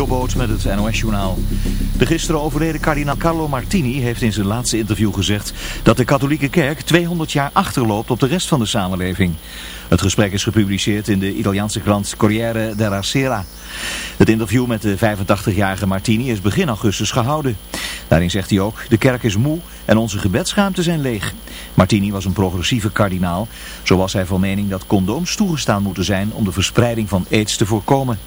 Jobboot met het NOS-journaal. De gisteren overleden kardinaal Carlo Martini heeft in zijn laatste interview gezegd dat de katholieke kerk 200 jaar achterloopt op de rest van de samenleving. Het gesprek is gepubliceerd in de Italiaanse krant Corriere della Sera. Het interview met de 85-jarige Martini is begin augustus gehouden. Daarin zegt hij ook, de kerk is moe en onze gebedsruimte zijn leeg. Martini was een progressieve kardinaal. Zo was hij van mening dat condooms toegestaan moeten zijn om de verspreiding van aids te voorkomen.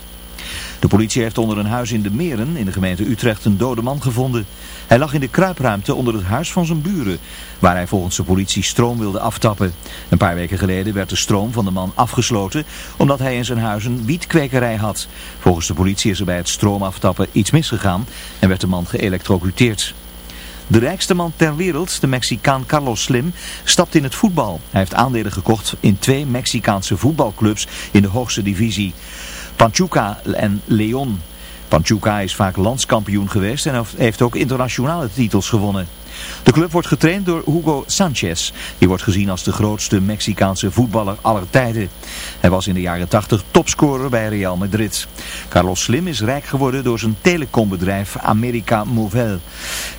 De politie heeft onder een huis in de Meren in de gemeente Utrecht een dode man gevonden. Hij lag in de kruipruimte onder het huis van zijn buren, waar hij volgens de politie stroom wilde aftappen. Een paar weken geleden werd de stroom van de man afgesloten, omdat hij in zijn huis een wietkwekerij had. Volgens de politie is er bij het stroomaftappen iets misgegaan en werd de man geëlectrocuteerd. De rijkste man ter wereld, de Mexicaan Carlos Slim, stapt in het voetbal. Hij heeft aandelen gekocht in twee Mexicaanse voetbalclubs in de hoogste divisie. Panchuca en Leon. Panchuca is vaak landskampioen geweest en heeft ook internationale titels gewonnen. De club wordt getraind door Hugo Sanchez. Die wordt gezien als de grootste Mexicaanse voetballer aller tijden. Hij was in de jaren 80 topscorer bij Real Madrid. Carlos Slim is rijk geworden door zijn telecombedrijf America Movel.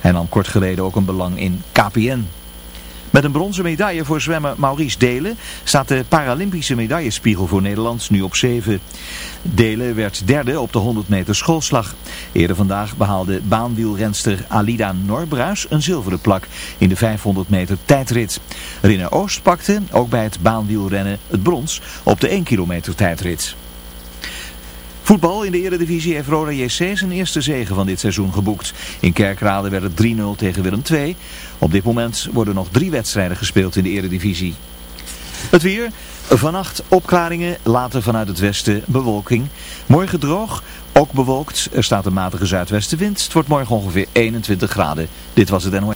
Hij nam kort geleden ook een belang in KPN. Met een bronzen medaille voor zwemmer Maurice Delen staat de Paralympische medaillespiegel voor Nederland nu op 7. Delen werd derde op de 100 meter schoolslag. Eerder vandaag behaalde baanwielrenster Alida Norbruis een zilveren plak in de 500 meter tijdrit. Rinne Oost pakte, ook bij het baanwielrennen, het brons op de 1 kilometer tijdrit. Voetbal in de Eredivisie heeft Roda JC zijn eerste zegen van dit seizoen geboekt. In Kerkrade werd het 3-0 tegen Willem II. Op dit moment worden nog drie wedstrijden gespeeld in de Eredivisie. Het weer, vannacht opklaringen, later vanuit het westen bewolking. Morgen droog, ook bewolkt. Er staat een matige zuidwestenwind. Het wordt morgen ongeveer 21 graden. Dit was het NOS.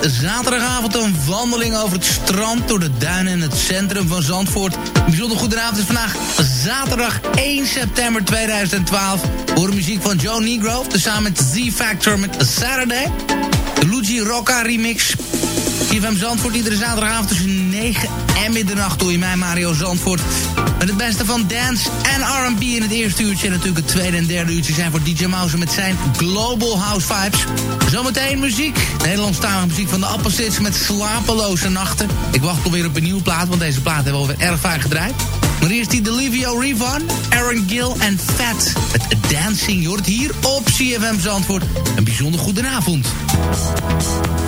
Zaterdagavond een wandeling over het strand... door de duinen in het centrum van Zandvoort. Een bijzonder goedenavond is vandaag zaterdag 1 september 2012. Voor muziek van Joe Negro. Tezamen met Z-Factor met Saturday. De Luigi Rocca remix. ZFM Zandvoort iedere zaterdagavond tussen 9 en middernacht... doe je mij Mario Zandvoort... Met het beste van dance en R&B in het eerste uurtje. En natuurlijk het tweede en derde uurtje zijn voor DJ Mouse met zijn Global House Vibes. Zometeen muziek. Nederlandstalige muziek van de Appelsits met slapeloze nachten. Ik wacht alweer op een nieuwe plaat, want deze plaat hebben we alweer erg vaak gedraaid. Maar eerst die Delivio Rivon, Aaron Gill en Fat. Het dancing, hoort hier op CFM Zandvoort. Een bijzonder goedenavond. in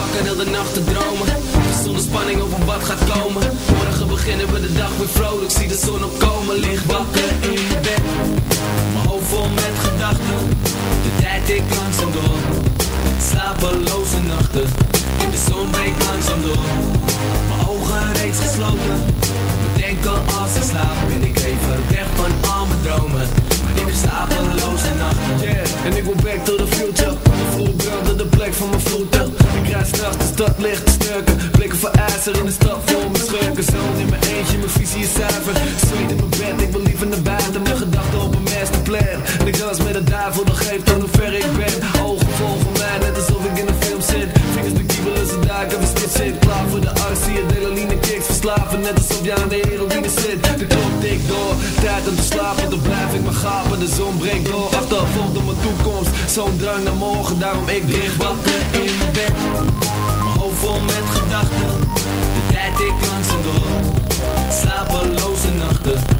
wakker heel de nacht te dromen. Zonder spanning over wat gaat komen. Morgen beginnen we de dag weer vrolijk, zie de zon opkomen. Lig wakker licht. Blikken voor ijzer in de stad vol mijn schurken. Zoon in mijn eentje, mijn visie is zuiver. Zweet in mijn bed, ik wil liever naar buiten. Mijn gedachten op een masterplan. En ik dans met de duivel, dat geeft aan hoe ver ik ben. Ogen volgen mij, net alsof ik in een film zit. Vingers de kiebelen, ze duiken, we spit zit. Klaar voor de arts, zie je delaline kicks verslaven. Net alsof je aan de heroïne zit. De klok tikt door, tijd om te slapen. Dan blijf ik maar gapen, de zon breekt door. Achtervolgd op mijn toekomst, zo'n drang naar morgen. Daarom ik lig wakker in mijn bed. Vol met gedachten. De tijd ik langzaam door. Slapeloze nachten.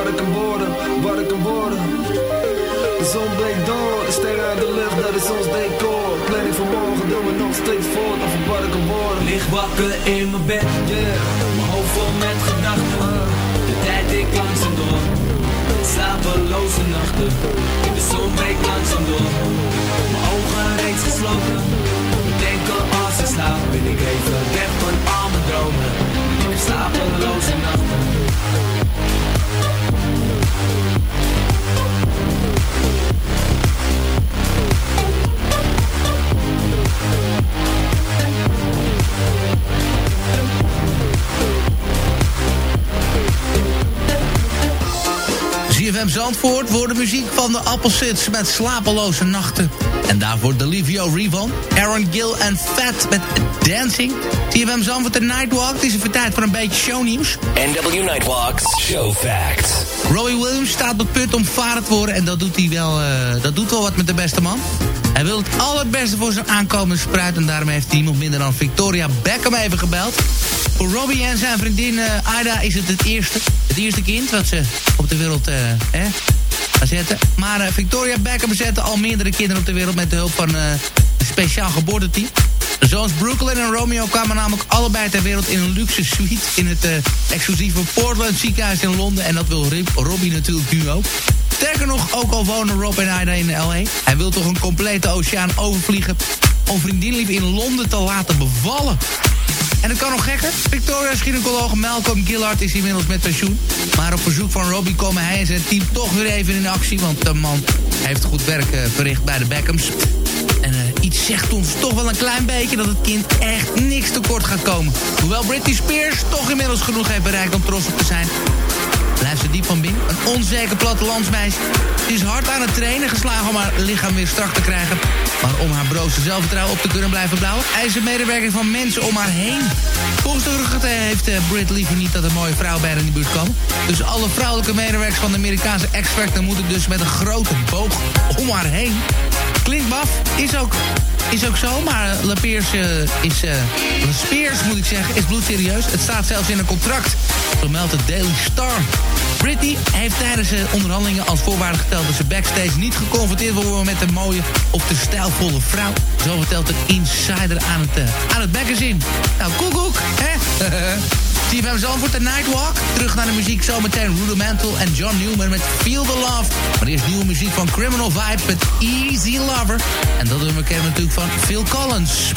Wat ik kan worden. Wat ik kan worden. De zon breekt door, de sterren uit de lucht, dat is ons decor. Planning van morgen, doen we nog steeds voort, of wat ik kan worden. Lig wakker in mijn bed. Mijn hoofd vol met gedachten, de tijd ik langzaam door. Slapeloze nachten, de zon breekt langzaam door. ZFM Zandvoort wordt de muziek van de Appelsits met slapeloze nachten. En daarvoor Delivio Rivon, Aaron Gill en Fat met Dancing. ZFM Zandvoort de Nightwalk, het is even tijd voor een beetje shownieuws. NW Nightwalks Show Facts. Robbie Williams staat op punt om vader te worden en dat doet hij wel, uh, dat doet wel wat met de beste man. Hij wil het allerbeste voor zijn aankomende spruit en daarom heeft hij niemand minder dan Victoria Beckham even gebeld. Voor Robbie en zijn vriendin uh, Aida is het het eerste, het eerste kind wat ze op de wereld eh, gaan zetten. Maar uh, Victoria Beckham zette al meerdere kinderen op de wereld met de hulp van uh, een speciaal geboorteteam. Zoals Brooklyn en Romeo kwamen namelijk allebei ter wereld in een luxe suite... in het exclusieve Portland ziekenhuis in Londen. En dat wil Robbie natuurlijk nu ook. Sterker nog, ook al wonen Rob en Ida in L.A. Hij wil toch een complete oceaan overvliegen... om vriendinlief in Londen te laten bevallen. En het kan nog gekker. Victoria's gynaecoloog Malcolm Gillard is inmiddels met pensioen. Maar op verzoek van Robbie komen hij en zijn team toch weer even in actie. Want de man heeft goed werk uh, verricht bij de Beckhams. En uh, iets zegt ons toch wel een klein beetje dat het kind echt niks tekort gaat komen. Hoewel Britney Spears toch inmiddels genoeg heeft bereikt om trots op te zijn blijft ze diep van binnen. Een onzeker plattelandsmeisje. Ze is hard aan het trainen geslagen om haar lichaam weer strak te krijgen. Maar om haar broze zelfvertrouwen op te kunnen blijven bouwen... eist ze medewerking van mensen om haar heen. Volgens de geruchten heeft uh, Brit liever niet dat een mooie vrouw bij haar in de buurt komt. Dus alle vrouwelijke medewerkers van de Amerikaanse X-Factor... moeten dus met een grote boog om haar heen. Klinkt maf, is ook, is ook zo, maar Le Peers uh, is... Uh, Le Spears, moet ik zeggen, is bloedserieus. Het staat zelfs in een contract, zo het Daily Star. Britney heeft tijdens de onderhandelingen als voorwaarde geteld... dat ze backstage niet geconfronteerd wil worden met een mooie of de stijlvolle vrouw. Zo vertelt een insider aan het, uh, aan het magazine. Nou, koekoek, hè? TFM Zandvoort, de Nightwalk. Terug naar de muziek, zometeen Rudimental en John Newman met Feel the Love. Maar eerst nieuwe muziek van Criminal Vibes met Easy Lover. En dat doen we kennen natuurlijk van Phil Collins.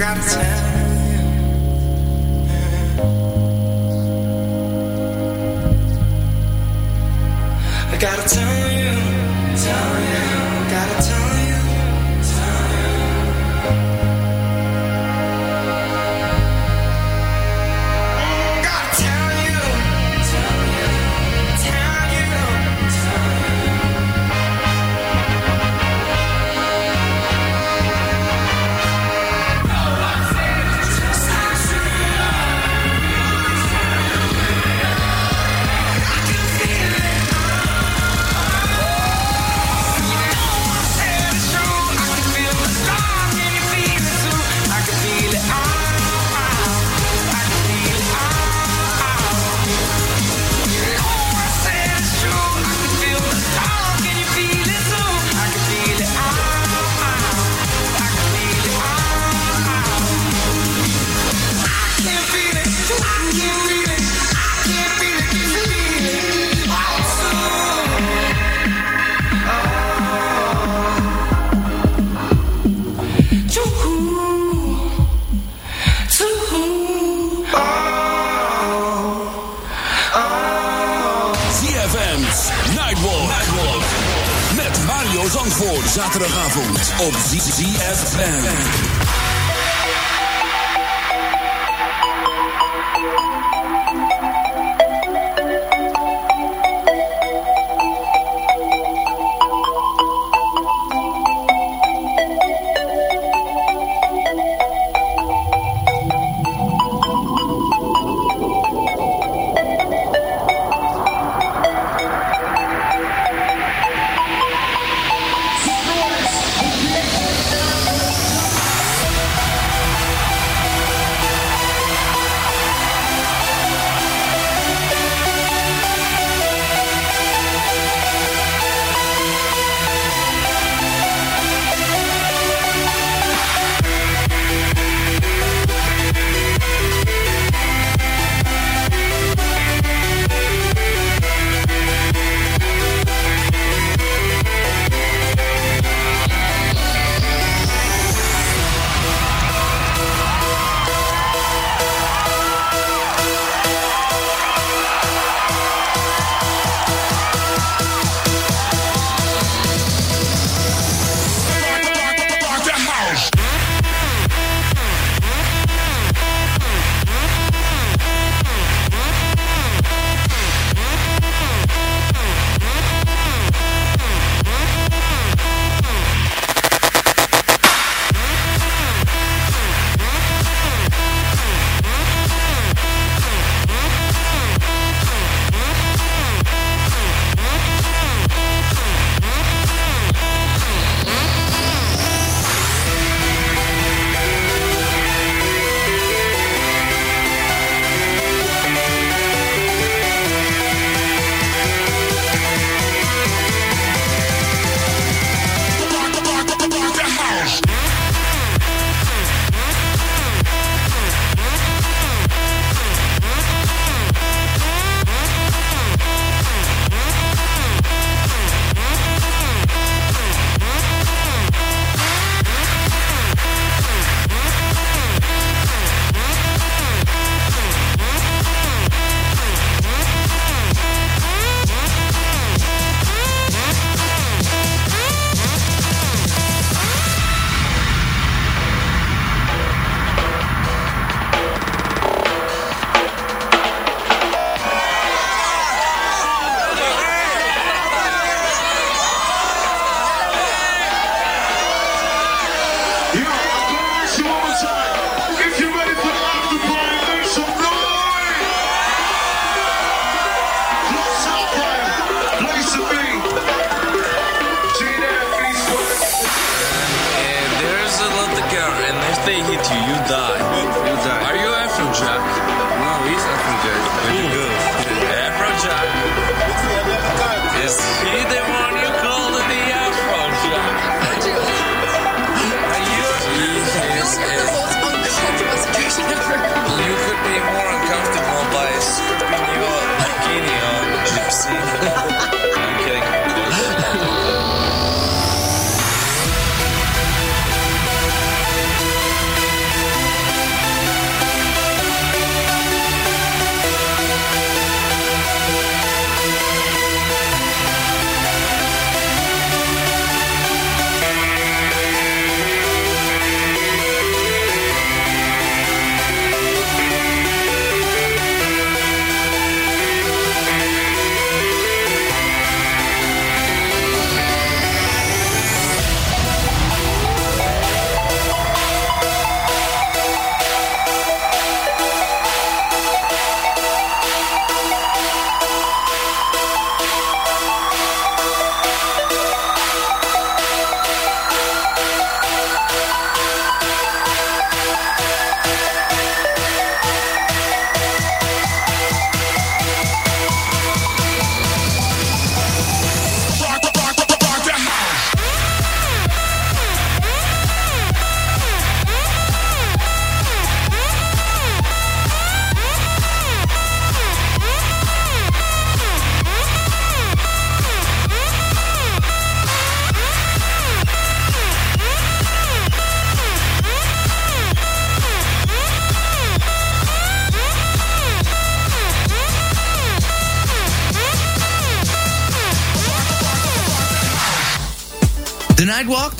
gotta tell you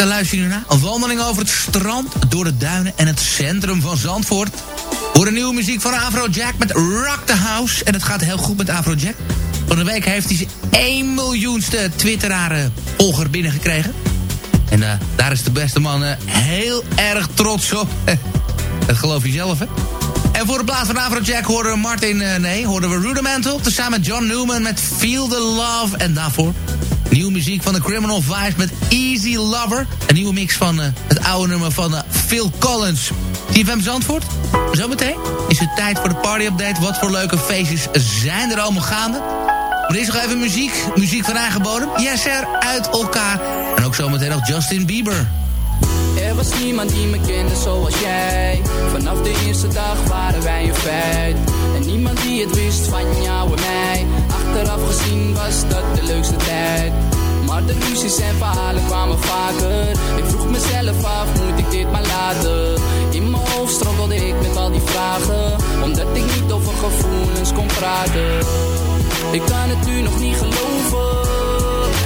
Luister je nu naar. Een wandeling over het strand, door de duinen en het centrum van Zandvoort. Voor de nieuwe muziek van Afrojack met Rock the House. En het gaat heel goed met Afrojack. Van de week heeft hij zijn 1 miljoenste twitteraar volger binnengekregen. En uh, daar is de beste man uh, heel erg trots op. dat geloof je zelf, hè? En voor de plaats van Afrojack hoorden we Martin... Nee, hoorden we Rudimental... tezamen met John Newman met Feel the Love. En daarvoor nieuwe muziek van de Criminal Vibes met Easy Lover. Een nieuwe mix van het oude nummer van Phil Collins. TFM Zandvoort. Zometeen is het tijd voor de party-update. Wat voor leuke feestjes zijn er allemaal gaande? Maar eerst nog even muziek. Muziek van eigen bodem. Yes, er uit elkaar. En ook zometeen nog Justin Bieber. Er was niemand die me kende zoals jij. Vanaf de eerste dag waren wij een feit. En niemand die het wist van jou en mij. Achteraf gezien was dat de leukste tijd. Maar de ruzies en verhalen kwamen vaker. Ik vroeg mezelf af, moet ik dit maar laten? In mijn hoofd strompelde ik met al die vragen. Omdat ik niet over gevoelens kon praten. Ik kan het nu nog niet geloven.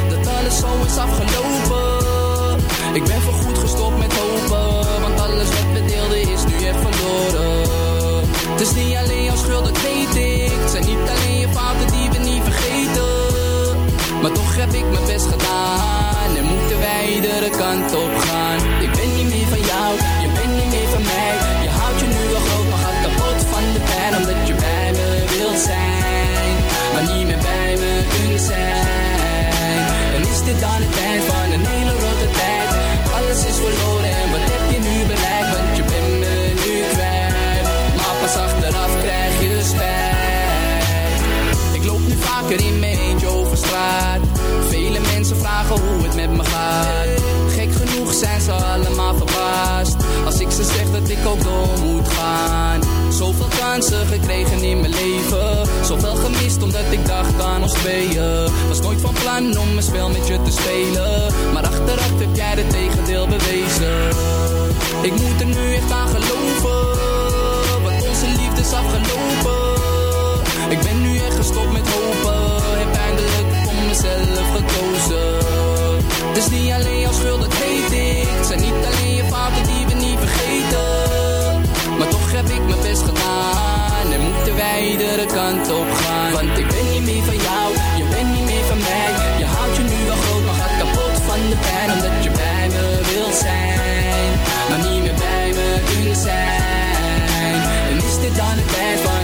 Dat alles zo is afgelopen. Ik ben voorgoed gestopt met hopen. Want alles wat we deelden is nu echt verloren. Het is niet alleen jouw schuld, dat weet ik. Het zijn niet alleen je fouten Maar toch heb ik mijn best gedaan. En moeten wij iedere kant op gaan? Ik ben niet meer van jou, je bent niet meer van mij. Je houdt je nu wel groot, maar gaat kapot van de pijn Omdat je bij me wilt zijn Maar niet meer bij me kunt zijn. En is dit dan het eind van een hele rotte tijd. Alles is verloren en wat heb je nu bereikt? Want je bent me nu kwijt. Maar pas achteraf vaker in mijn eentje over straat Vele mensen vragen hoe het met me gaat. Gek genoeg zijn ze allemaal verbaasd. Als ik ze zeg dat ik ook door moet gaan. Zoveel kansen gekregen in mijn leven. Zoveel gemist omdat ik dacht aan ons tweeën. Was nooit van plan om een spel met je te spelen. Maar achteraf heb jij het tegendeel bewezen. Ik moet er nu echt aan geloven. Want onze liefde is afgelopen. Ik ben nu echt gestopt met hopen mezelf gekozen. Het is niet alleen jouw schuld, dat weet ik. Het zijn niet alleen je fouten die we niet vergeten. Maar toch heb ik mijn best gedaan. En moeten wij iedere kant op gaan? Want ik ben niet meer van jou, je bent niet meer van mij. Je houdt je nu wel groot, maar gaat kapot van de pijn. Omdat je bij me wilt zijn Maar niet meer bij me kunt zijn. En is dit dan de tijd van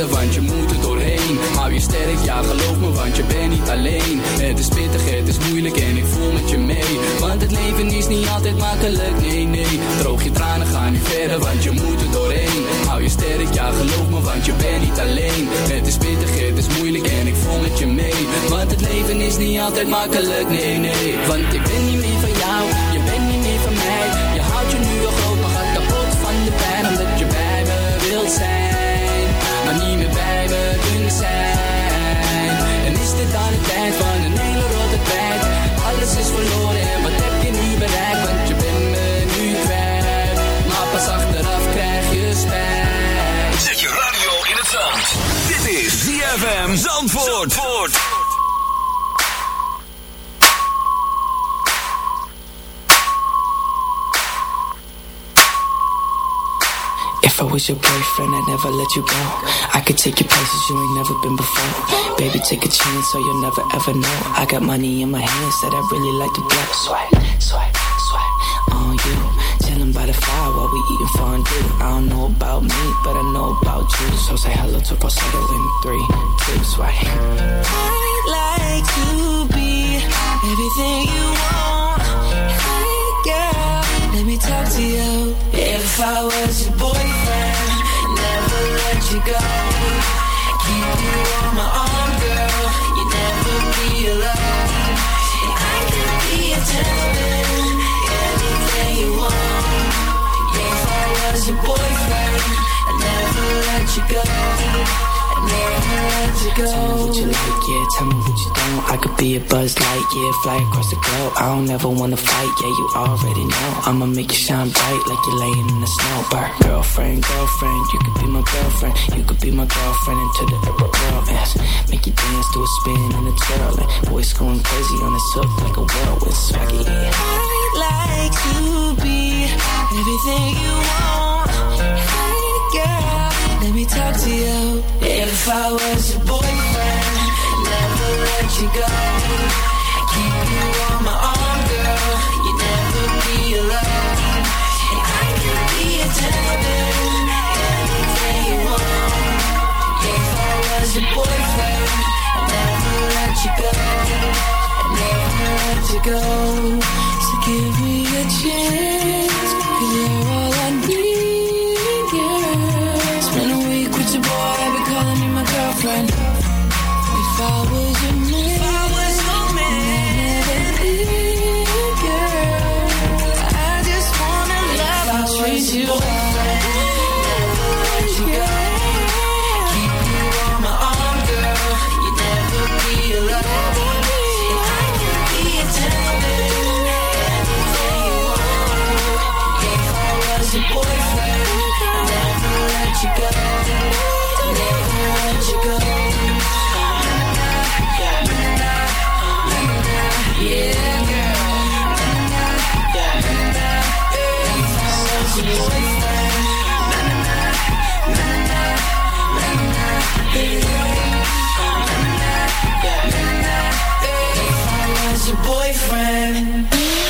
want je moet er doorheen. Hou je sterk, ja geloof me want je bent niet alleen. Het is pittig, het is moeilijk en ik voel met je mee. Want het leven is niet altijd makkelijk, nee nee. Droog je tranen, ga nu verder want je moet er doorheen. Hou je sterk, ja geloof me want je bent niet alleen. Het is pittig, het is moeilijk en ik voel met je mee. Want het leven is niet altijd makkelijk, nee nee. Want ik ben niet meer van jou, zijn En is dit dan het eind van een hele rotte tijd Alles is verloren en wat heb je nu bereikt Want je bent me nu kwijt Maar pas achteraf krijg je spijt Zet je radio in het zand. Dit is ZFM Zandvoort. Zandvoort. I was your boyfriend, I'd never let you go. I could take you places you ain't never been before. Baby, take a chance so you'll never ever know. I got money in my hands that I really like to blow. Swipe, swipe, swipe on you. Chillin' by the fire while we eating fondue. I don't know about me, but I know about you. So say hello to falsetto in three, two, swipe. I'd like to be everything you want. Let me talk to you. If I was your boyfriend, never let you go. Keep you on my arm, girl. You never be alone. I could be a gentleman, anything you want. If I was your boyfriend, I'd never let you go. Tell me what you like, yeah, tell me what you don't. I could be a buzz light, yeah, fly across the globe. I don't ever wanna fight, yeah, you already know. I'ma make you shine bright like you're laying in the snow. Burn. Girlfriend, girlfriend, you could be my girlfriend. You could be my girlfriend into the world. Yes. Make you dance to a spin and a twirl. And voice going crazy on this hook like a whirlwind swaggy, yeah. I'd like to be everything you want. Hey girl, let me talk to you. If I was your boyfriend, never let you go. Keep you on my arm, girl. You never be alone. And I could be a gentleman, anything you want. If I was your boyfriend, never let you go. Never let you go. So give me a chance, cause you're all friend.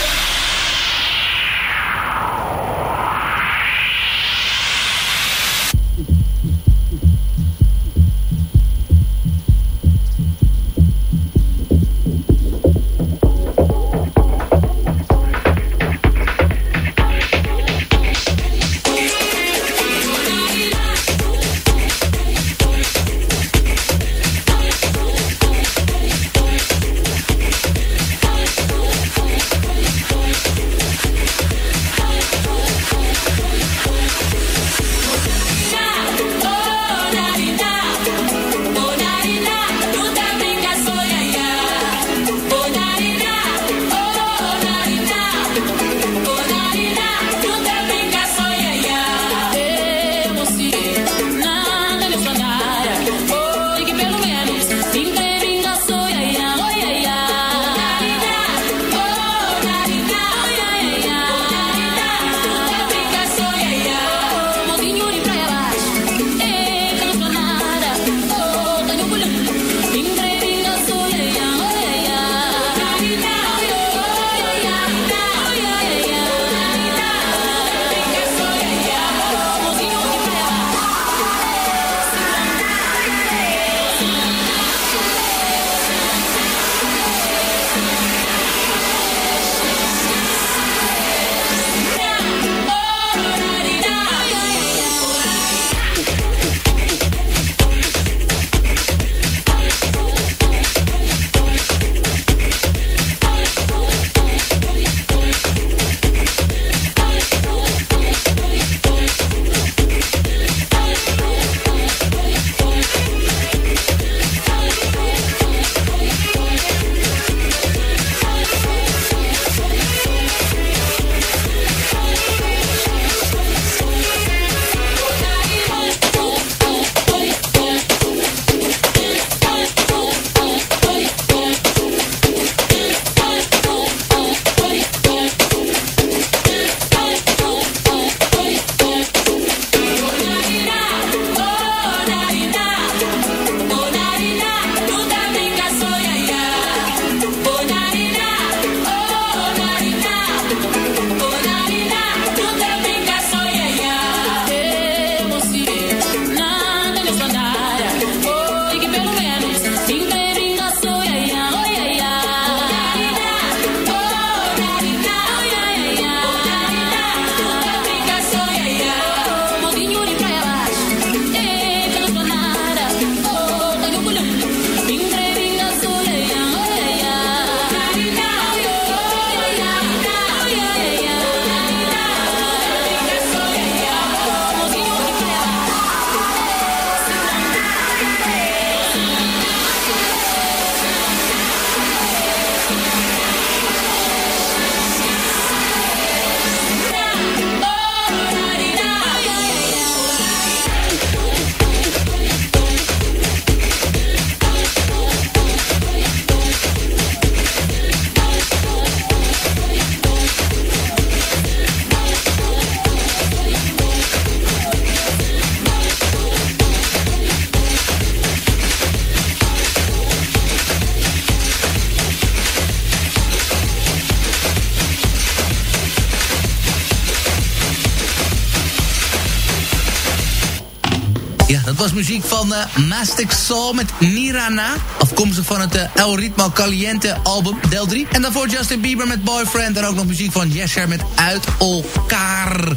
Dat was muziek van uh, Mastic Soul met Nirana. Afkomstig van het uh, El Ritmo Caliente album, deel 3. En daarvoor Justin Bieber met Boyfriend. En ook nog muziek van Yesher met Uit Elkaar.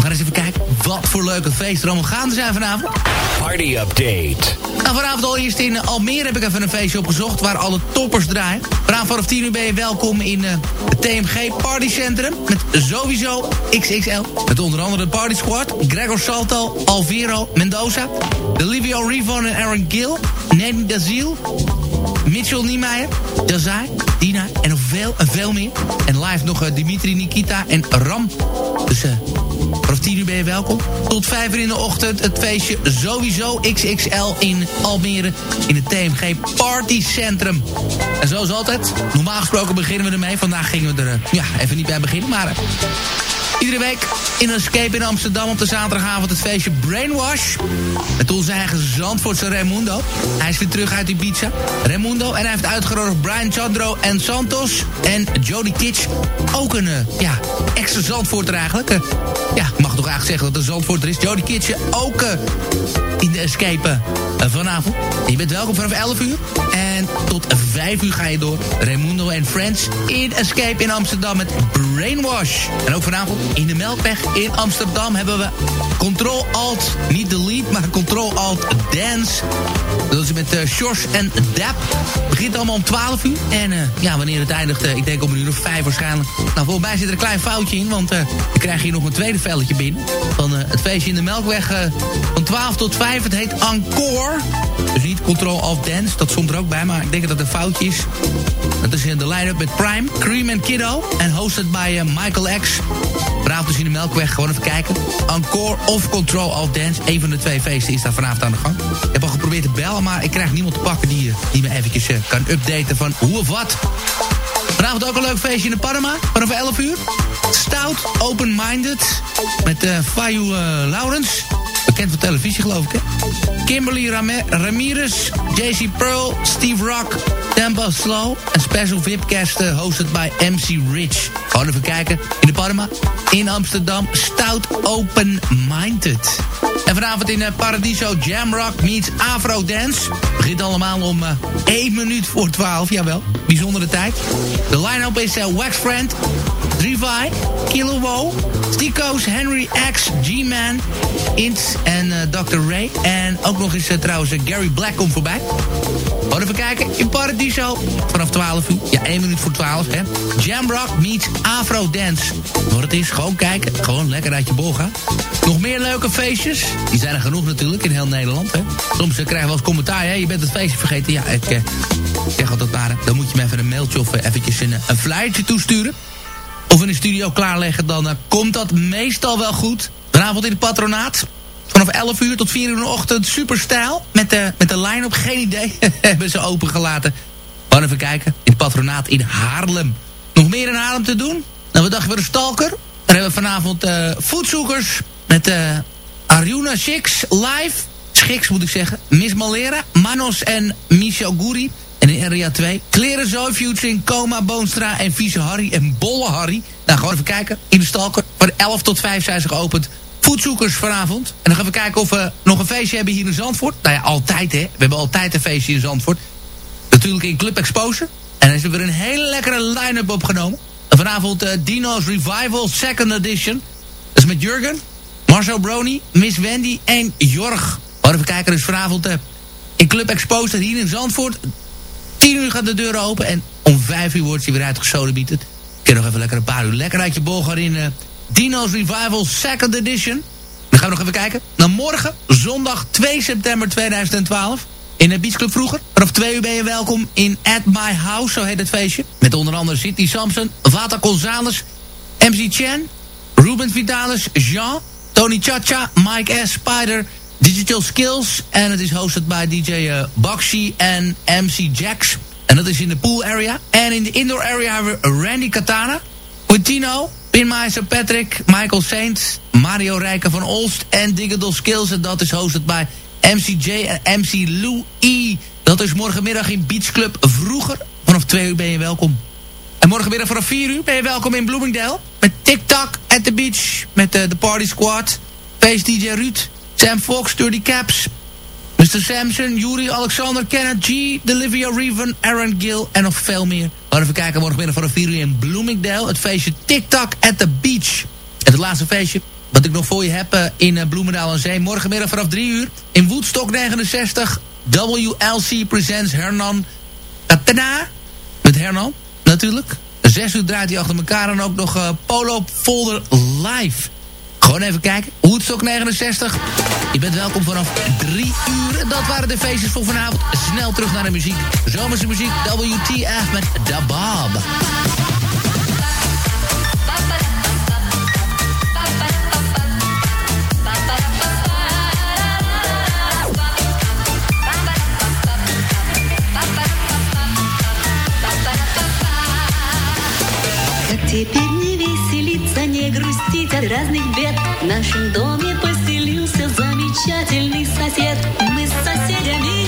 We gaan eens even kijken wat voor leuke feesten er allemaal gaande zijn vanavond. Party update. Nou, vanavond al eerst in Almere heb ik even een feestje opgezocht waar alle toppers draaien. Vanavond vanaf 10 uur ben je welkom in uh, het TMG Party Centrum. Met sowieso XXL. Met onder andere de Party Squad, Gregor Salto, Alvero, Mendoza, Olivia Rivon en Aaron Gill, Nanny Daziel, Mitchell Niemeyer, Dazai, Dina en nog veel en veel meer. En live nog uh, Dimitri Nikita en Ram. Dus uh, vanaf 10 uur ben je welkom. Tot 5 uur in de ochtend het feestje sowieso XXL in Almere. In het TMG Party Centrum. En zoals altijd, normaal gesproken beginnen we ermee. Vandaag gingen we er uh, ja, even niet bij beginnen, maar... Iedere week in escape in Amsterdam op de zaterdagavond het feestje Brainwash. Met onze eigen Zandvoortse Raimundo. Hij is weer terug uit Ibiza. Raimundo en hij heeft uitgenodigd Brian Chandro en Santos. En Jody Kitsch. Ook een uh, ja, extra Zandvoorter eigenlijk. Uh, ja, mag toch eigenlijk zeggen dat een Zandvoorter is. Jody Kitsch ook uh, in de escape vanavond. Je bent welkom vanaf 11 uur. En tot 5 uur ga je door. Raimundo en Friends in Escape in Amsterdam met Brainwash. En ook vanavond in de Melkweg in Amsterdam hebben we Control Alt, niet Delete, maar Control Alt Dance. Dat is met uh, Shores en Dap. Begint allemaal om 12 uur. En uh, ja, wanneer het eindigt, uh, ik denk om een uur of 5 waarschijnlijk. Nou, volgens mij zit er een klein foutje in, want dan krijg je nog een tweede velletje binnen. Van het feestje in de Melkweg van 12 tot 5. Het heet Encore. Dus niet Control Alt Dance, dat stond er ook bij, maar ik denk dat het een foutje is. Dat is in de line-up met Prime, Cream en Kiddo. En hosted bij Michael X. Vanavond dus in de Melkweg, gewoon even kijken. Encore of Control of Dance. Een van de twee feesten is daar vanavond aan de gang. Ik heb al geprobeerd te bellen, maar ik krijg niemand te pakken... die, die me eventjes uh, kan updaten van hoe of wat. Vanavond ook een leuk feestje in de Panama, vanaf 11 uur. Stout, open-minded, met uh, uh, Laurens. Bekend van televisie, geloof ik, hè? Kimberly Ram Ramirez, JC Pearl, Steve Rock, Tempo Slow. Een special VIP-cast hosted bij MC Rich. Gewoon even kijken in de Panama. In Amsterdam, Stout Open-Minded. En vanavond in uh, Paradiso Jamrock meets Afro Dance. Begint allemaal om uh, 1 minuut voor 12, jawel. Bijzondere tijd. De line-up is uh, Wax Friend, Drivi, Kilo Wo, Stico's, Henry X, G-Man, Int en uh, Dr. Ray. En ook nog eens uh, trouwens uh, Gary Black komt voorbij. Gewoon even kijken in Paradiso vanaf 12 uur. Ja, 1 minuut voor 12, hè. Jamrock meets Afro Dance. Wat het is, gewoon kijken. Gewoon lekker uit je bol gaan. Nog meer leuke feestjes. Die zijn er genoeg natuurlijk in heel Nederland, hè. Soms krijgen we wel eens commentaar, hè. Je bent het feestje vergeten. Ja, ik zeg altijd maar, dan moet je me even een mailtje of eventjes een, een flyertje toesturen of in de studio klaarleggen, dan uh, komt dat meestal wel goed. Vanavond in het patronaat. Vanaf 11 uur tot 4 uur in de ochtend. Super stijl. Met de, met de line-up. Geen idee. Hebben ze opengelaten. Gewoon even kijken. In het patronaat in Haarlem. Nog meer in Haarlem te doen? Nou, we dachten we de Stalker. Dan hebben we vanavond uh. Met uh, Arjuna live. Schicks moet ik zeggen. Miss Malera. Manos en Michel Guri. En in area 2, Klerenzooi, Futuring, Coma, Boonstra en Vieze Harry en Bolle Harry. Nou, gewoon even kijken. In de stalker. Van 11 tot 5 zijn ze geopend. Voetzoekers vanavond. En dan gaan we kijken of we nog een feestje hebben hier in Zandvoort. Nou ja, altijd hè. We hebben altijd een feestje in Zandvoort. Natuurlijk in Club Exposure. En dan is er weer een hele lekkere line-up opgenomen. En vanavond uh, Dino's Revival Second Edition. Dat is met Jurgen, Marcel Brony, Miss Wendy en Jorg. Gewoon even kijken. Dus vanavond uh, in Club Exposure hier in Zandvoort. 10 uur gaat de deur open en om 5 uur wordt hij weer uitgesodemieterd. Kun je nog even lekker een paar uur lekker uit je gaan in uh, Dino's Revival Second Edition. Dan gaan we nog even kijken. Dan morgen, zondag 2 september 2012. In de Beach Club vroeger. Vanaf 2 uur ben je welkom in At My House, zo heet het feestje. Met onder andere Sidney Samson, Vata Gonzalez, MC Chan, Ruben Vitalis, Jean, Tony Chacha, Mike S. Spider... Digital Skills. En het is hosted bij DJ uh, Bakshi en MC Jax. En dat is in de pool area. En in de indoor area hebben we Randy Katana. Quintino, Pinmeister Patrick, Michael Saint, Mario Rijken van Olst en Digital Skills. En dat is hosted bij MCJ en MC Lou E. Dat is morgenmiddag in Beach Club vroeger. Vanaf 2 uur ben je welkom. En morgenmiddag vanaf 4 uur ben je welkom in Bloomingdale. Met TikTok at the beach. Met de Party Squad. Face DJ Ruud. Sam Fox, Dirty Caps, Mr. Sampson, Yuri, Alexander, Kenneth G, Olivia Reven, Aaron Gill en nog veel meer. We even kijken morgenmiddag een 4 uur in Bloomingdale. Het feestje TikTok at the Beach. En het laatste feestje wat ik nog voor je heb uh, in uh, Bloemendaal aan Zee. Morgenmiddag vanaf 3 uur in Woodstock 69. WLC presents Hernan Katana. Met Hernan, natuurlijk. Zes uur draait hij achter elkaar en ook nog uh, Polo Folder Live. Gewoon even kijken. Hoedstok 69. Je bent welkom vanaf 3 uur. Dat waren de feestjes voor vanavond. Snel terug naar de muziek. Zomerse muziek WTF met Da Bob. От разных бед. В нашем доме поселился замечательный сосед. Мы с соседями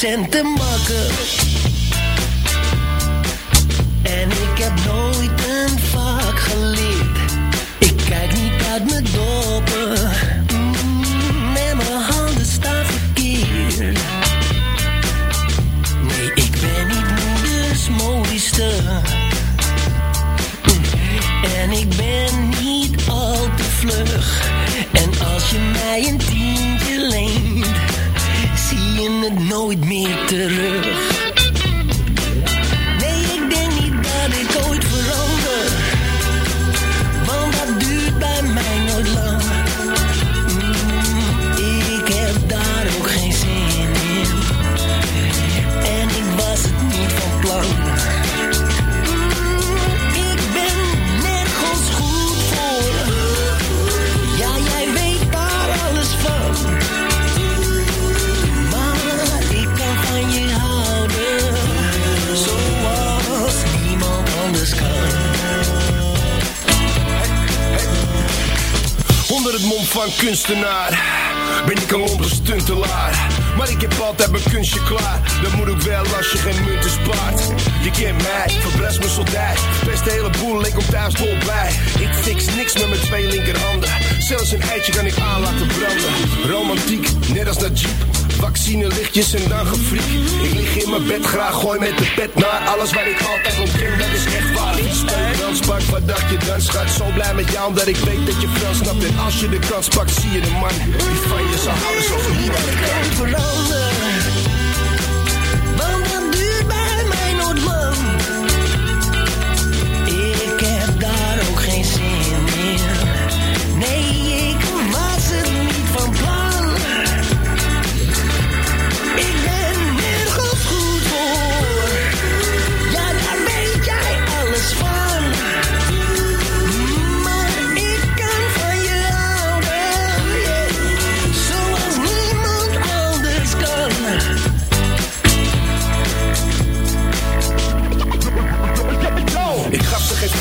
heb nooit meer terug. Kunstenaar ben ik een lompe stuntelaar. Maar ik heb altijd mijn kunstje klaar. Dat moet ook wel als je geen munten spaart. Je kent mij, verbres mijn soldaat. Best de hele boel, ik kom thuis vol blij. Ik fix niks met mijn twee linkerhanden. Zelfs een eitje kan ik aan laten branden. Romantiek, net als dat jeep. Vaccine, lichtjes en dan gefriek. Ik lig in mijn bed, graag gooi met de pet naar. Alles wat ik altijd ontken, dat is echt waar. Steun, dan spak, wat dacht je dan? Schat, zo blij met jou, omdat ik weet dat je Frans snapt. En als je de kans pakt, zie je de man. Die van je zal houden zoals niemand kan.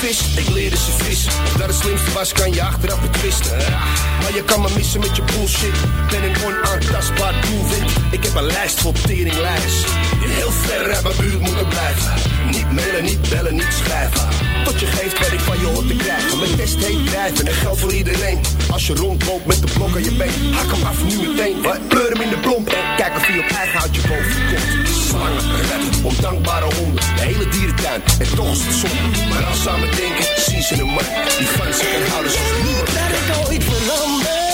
Ik leerde ze vis. Dat het slimste was, kan je achteraf betwisten. Maar je kan me missen met je bullshit. Ben een onaantastbaar doelwit. Ik heb een lijst vol teringlijst. Die heel ver uit mijn buurt moeten blijven. Niet mailen, niet bellen, niet schrijven. Tot je geeft wat ik van je hoort te krijgen. Mijn test heet drijven en geldt voor iedereen. Als je rondloopt met de blok aan je been. Hak hem af nu meteen. Wat? Pleur hem in de plomp. En kijk of hij op eigen houtje boven komt. Slangen, ratten, ondankbare honden. De hele dierentuin. En toch is het zonde. Maar als ze aan denken, zien ze een man. Die van zich kan houden ik ooit verander.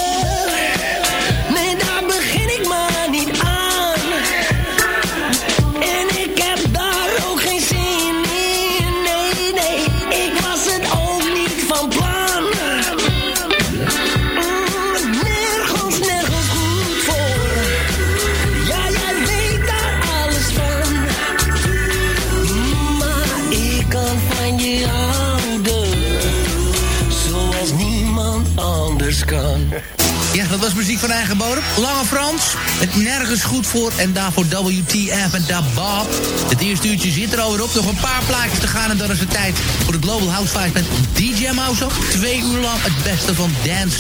Dat was muziek van eigen bodem. Lange Frans, het nergens goed voor. En daarvoor WTF en Da Bob. Het eerste uurtje zit er alweer op. Nog een paar plaatjes te gaan en dan is het tijd voor de Global House Fight met DJ Mouse. Twee uur lang het beste van dance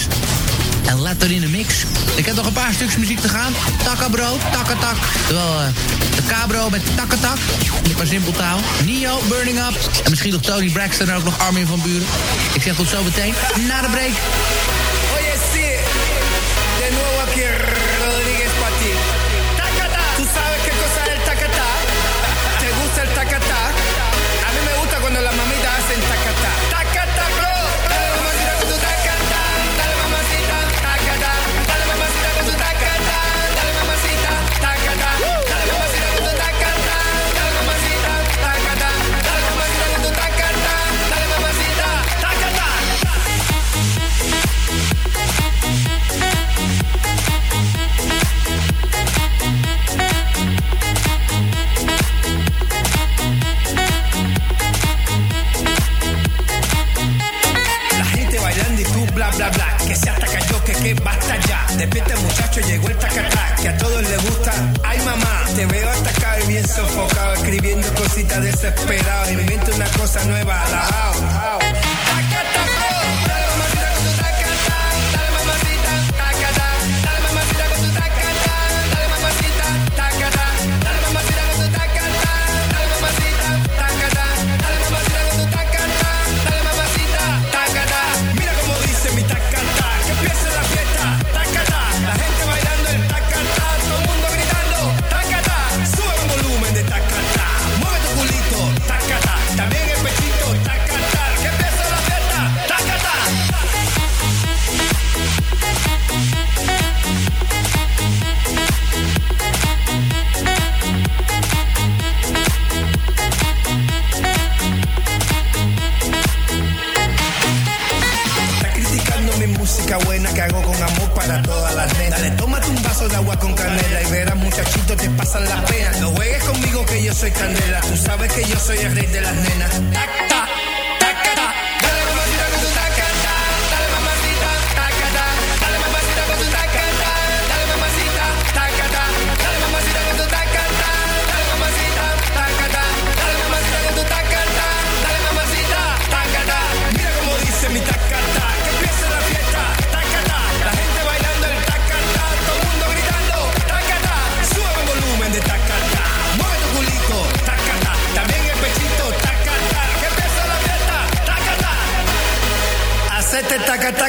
en letter in de mix. Ik heb nog een paar stukjes muziek te gaan. Takabro, Takatak. Terwijl eh, de Cabro met Takatak. Niet maar simpel taal. Nio, Burning Up. En misschien nog Tony Braxton en ook nog Armin van Buren. Ik zeg tot zo meteen na de break. De nuevo aquí Rodríguez Patín.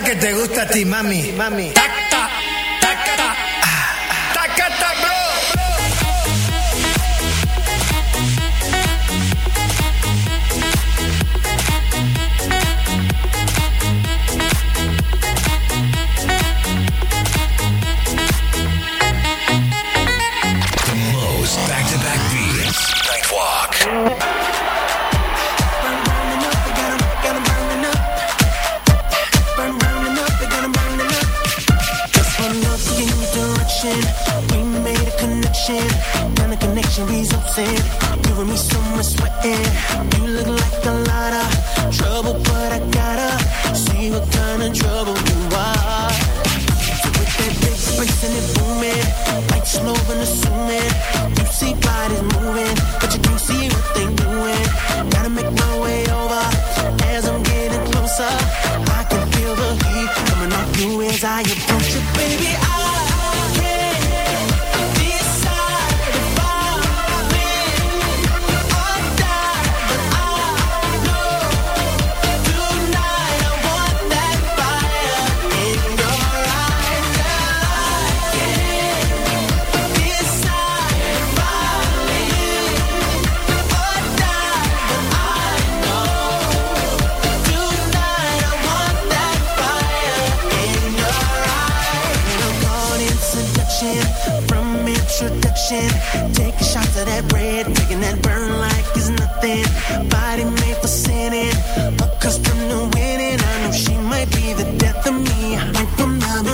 que te gusta a ti, mami. Mami. attraction from introduction. Taking shots of that red, taking that burn like it's nothing. Body made for sinning, accustomed to winning. I know she might be the death of me. Went from the